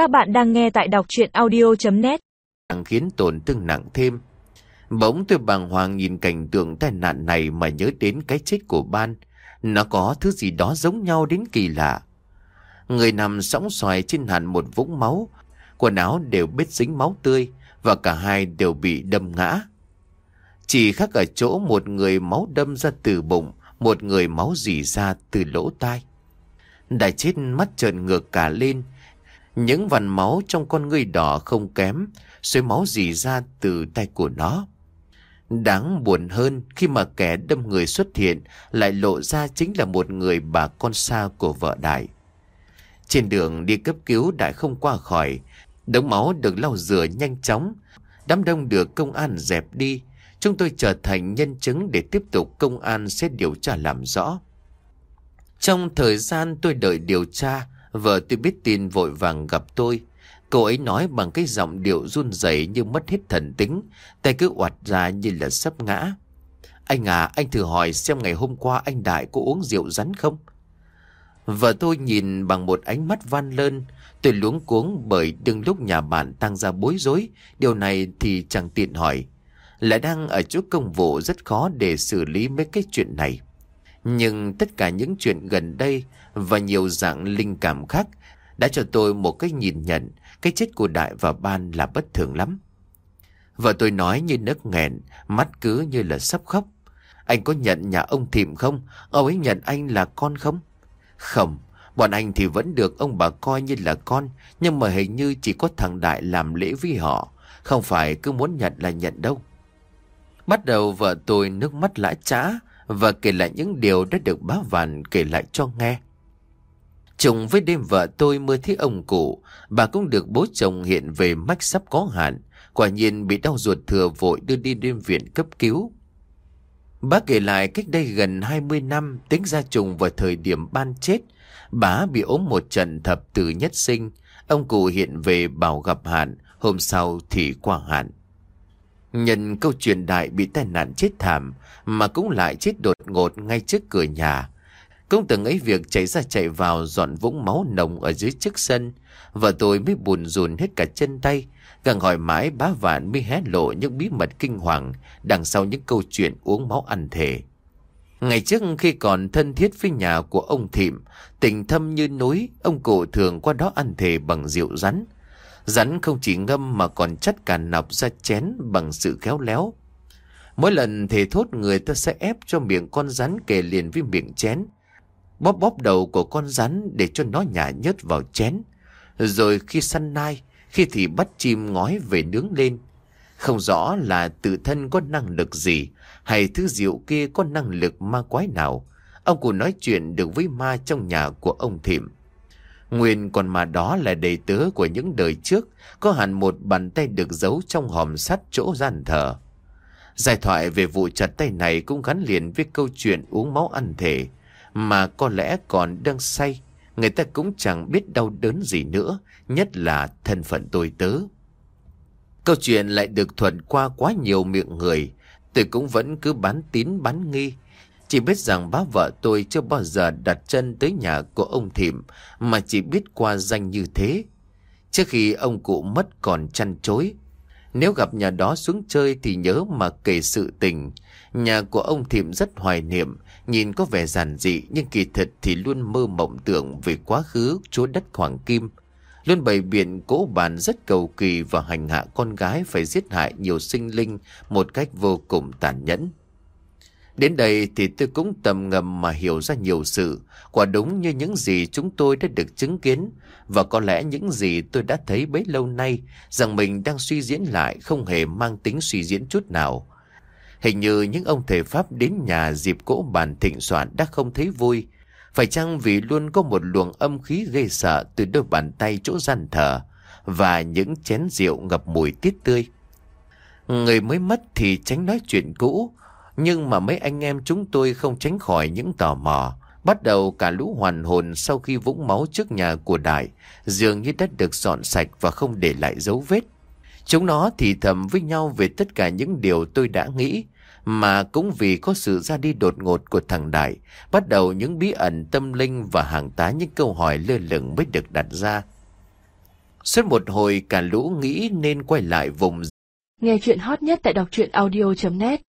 Các bạn đang nghe tại đọc chuyện audio.net càng khiến tổn thương nặng thêm. Bỗng tôi bàng hoàng nhìn cảnh tượng tai nạn này mà nhớ đến cái chết của ban. Nó có thứ gì đó giống nhau đến kỳ lạ. Người nằm sóng xoài trên hẳn một vũng máu. Quần áo đều bết dính máu tươi và cả hai đều bị đâm ngã. Chỉ khác ở chỗ một người máu đâm ra từ bụng, một người máu dì ra từ lỗ tai. Đại chết mắt trợn ngược cả lên. Những vằn máu trong con ngươi đỏ không kém, suối máu dì ra từ tay của nó. Đáng buồn hơn khi mà kẻ đâm người xuất hiện lại lộ ra chính là một người bà con xa của vợ Đại. Trên đường đi cấp cứu Đại không qua khỏi, đống máu được lau rửa nhanh chóng, đám đông được công an dẹp đi. Chúng tôi trở thành nhân chứng để tiếp tục công an sẽ điều tra làm rõ. Trong thời gian tôi đợi điều tra, vợ tôi biết tin vội vàng gặp tôi. Cô ấy nói bằng cái giọng điệu run rẩy như mất hết thần tính, tay cứ oặt ra như là sắp ngã. Anh à, anh thử hỏi xem ngày hôm qua anh Đại có uống rượu rắn không? Vợ tôi nhìn bằng một ánh mắt van lơn, tôi luống cuống bởi đừng lúc nhà bạn tăng ra bối rối, điều này thì chẳng tiện hỏi. Lại đang ở chỗ công vụ rất khó để xử lý mấy cái chuyện này. Nhưng tất cả những chuyện gần đây và nhiều dạng linh cảm khác đã cho tôi một cái nhìn nhận cái chết của Đại và Ban là bất thường lắm. Vợ tôi nói như nấc nghẹn, mắt cứ như là sắp khóc. Anh có nhận nhà ông thìm không? Ông ấy nhận anh là con không? Không, bọn anh thì vẫn được ông bà coi như là con, nhưng mà hình như chỉ có thằng Đại làm lễ với họ, không phải cứ muốn nhận là nhận đâu. Bắt đầu vợ tôi nước mắt lã trã và kể lại những điều đã được bá vàn kể lại cho nghe. Trùng với đêm vợ tôi mơ thấy ông cụ, bà cũng được bố chồng hiện về mách sắp có hạn, quả nhiên bị đau ruột thừa vội đưa đi đêm viện cấp cứu. Bác kể lại cách đây gần 20 năm, tính ra trùng vào thời điểm ban chết, bà bị ốm một trận thập tử nhất sinh, ông cụ hiện về bảo gặp hạn, hôm sau thì qua hạn. Nhân câu chuyện đại bị tai nạn chết thảm, mà cũng lại chết đột ngột ngay trước cửa nhà, cũng từng ấy việc chạy ra chạy vào dọn vũng máu nồng ở dưới trước sân. Vợ tôi mới buồn rùn hết cả chân tay. Càng hỏi mãi bá vạn mới hé lộ những bí mật kinh hoàng đằng sau những câu chuyện uống máu ăn thể. Ngày trước khi còn thân thiết với nhà của ông Thịm, tình thâm như núi, ông cụ thường qua đó ăn thể bằng rượu rắn. Rắn không chỉ ngâm mà còn chắt cả nọc ra chén bằng sự khéo léo. Mỗi lần thề thốt người ta sẽ ép cho miệng con rắn kề liền với miệng chén bóp bóp đầu của con rắn để cho nó nhả nhớt vào chén. Rồi khi săn nai, khi thì bắt chim ngói về nướng lên. Không rõ là tự thân có năng lực gì, hay thứ rượu kia có năng lực ma quái nào. Ông cụ nói chuyện được với ma trong nhà của ông Thịm. Nguyên còn mà đó là đầy tớ của những đời trước, có hẳn một bàn tay được giấu trong hòm sắt chỗ gian thờ. Giải thoại về vụ chặt tay này cũng gắn liền với câu chuyện uống máu ăn thể, mà có lẽ còn đang say, người ta cũng chẳng biết đau đớn gì nữa, nhất là thân phận tôi tớ. Câu chuyện lại được thuận qua quá nhiều miệng người, tôi cũng vẫn cứ bán tín bán nghi. Chỉ biết rằng bá vợ tôi chưa bao giờ đặt chân tới nhà của ông Thìm mà chỉ biết qua danh như thế. Trước khi ông cụ mất còn chăn chối, nếu gặp nhà đó xuống chơi thì nhớ mà kể sự tình. Nhà của ông Thìm rất hoài niệm, nhìn có vẻ giản dị nhưng kỳ thực thì luôn mơ mộng tưởng về quá khứ chúa đất Hoàng Kim. Luôn bày biện cố bàn rất cầu kỳ và hành hạ con gái phải giết hại nhiều sinh linh một cách vô cùng tàn nhẫn. Đến đây thì tôi cũng tầm ngầm mà hiểu ra nhiều sự, quả đúng như những gì chúng tôi đã được chứng kiến, và có lẽ những gì tôi đã thấy bấy lâu nay, rằng mình đang suy diễn lại không hề mang tính suy diễn chút nào. Hình như những ông thầy Pháp đến nhà dịp cỗ bàn thịnh soạn đã không thấy vui, phải chăng vì luôn có một luồng âm khí gây sợ từ đôi bàn tay chỗ gian thờ và những chén rượu ngập mùi tiết tươi. Người mới mất thì tránh nói chuyện cũ, nhưng mà mấy anh em chúng tôi không tránh khỏi những tò mò. Bắt đầu cả lũ hoàn hồn sau khi vũng máu trước nhà của Đại, dường như đất được dọn sạch và không để lại dấu vết. Chúng nó thì thầm với nhau về tất cả những điều tôi đã nghĩ, mà cũng vì có sự ra đi đột ngột của thằng Đại, bắt đầu những bí ẩn tâm linh và hàng tá những câu hỏi lơ lửng mới được đặt ra. Suốt một hồi cả lũ nghĩ nên quay lại vùng. Nghe chuyện hot nhất tại đọc truyện audio.net